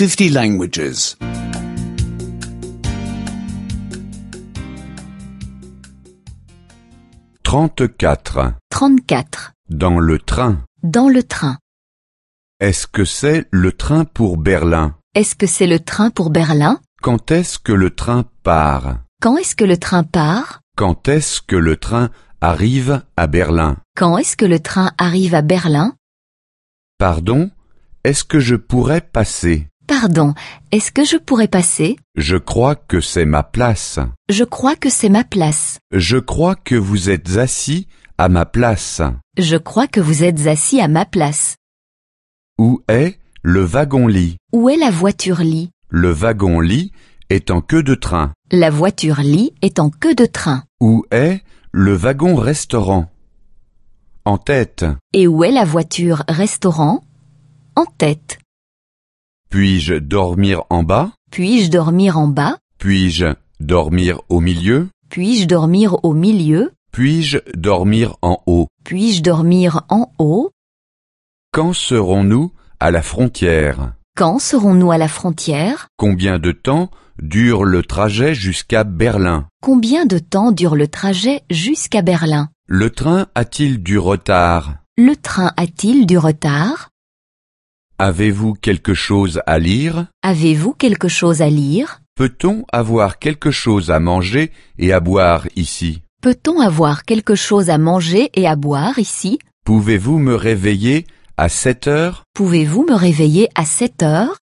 50 languages. 34. 34. Dans le train. Dans le train. Est-ce que c'est le train pour Berlin? Est-ce que c'est le train pour Berlin? Quand est-ce que le train part? Quand est-ce que le train part? Quand est-ce que le train arrive à Berlin? Quand est-ce que le train arrive à Berlin? Pardon? Est-ce que je pourrais passer? Pardon, est-ce que je pourrais passer? Je crois que c'est ma place. Je crois que c'est ma place. Je crois que vous êtes assis à ma place. Je crois que vous êtes assis à ma place. Où est le wagon-lit? Où est la voiture-lit? Le wagon-lit est en queue de train. La voiture-lit est en queue de train. Où est le wagon-restaurant? En tête. Et où est la voiture restaurant En tête. Puis-je dormir en bas? Puis-je dormir en bas? Puis-je dormir au milieu? Puis-je dormir au milieu? Puis-je dormir en haut? Puis-je dormir en haut? Quand serons-nous à la frontière? Quand serons-nous à la frontière? Combien de temps dure le trajet jusqu'à Berlin? Combien de temps dure le trajet jusqu'à Berlin? Le train a-t-il du retard? Le train a-t-il du retard? Avez-vous quelque chose à lire? Avez-vous quelque chose à lire? Peut-on avoir quelque chose à manger et à boire ici? Peut-on avoir quelque chose à manger et à boire ici? Pouvez-vous me réveiller à 7 heures? Pouvez-vous me réveiller à 7 heures?